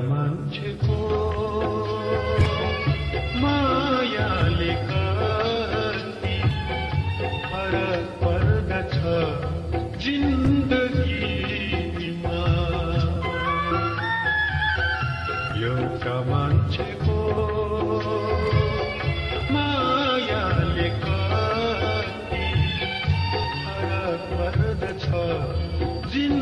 मान्छेको मायाले कति फरक पर्दछ जिन्दगीमा एउटा मान्छेको मायाले कति फरक पर्दछ जिन्दगी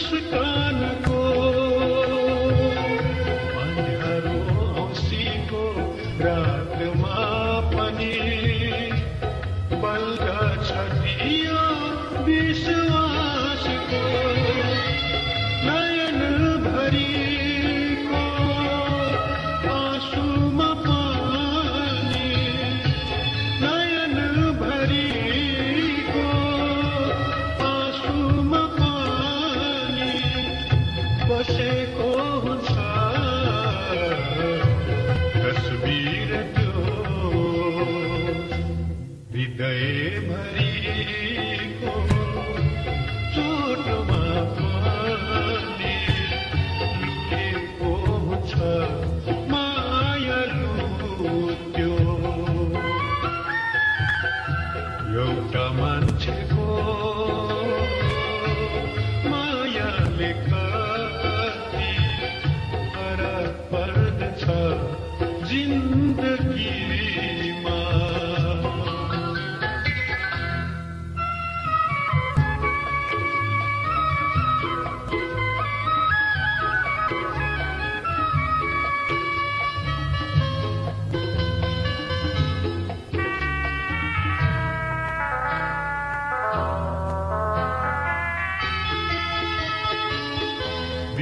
aşka बसेको हुन्छ तस्बिर त्यो हृदय भरि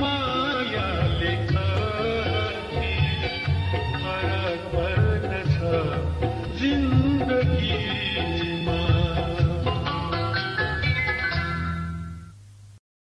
माया लेख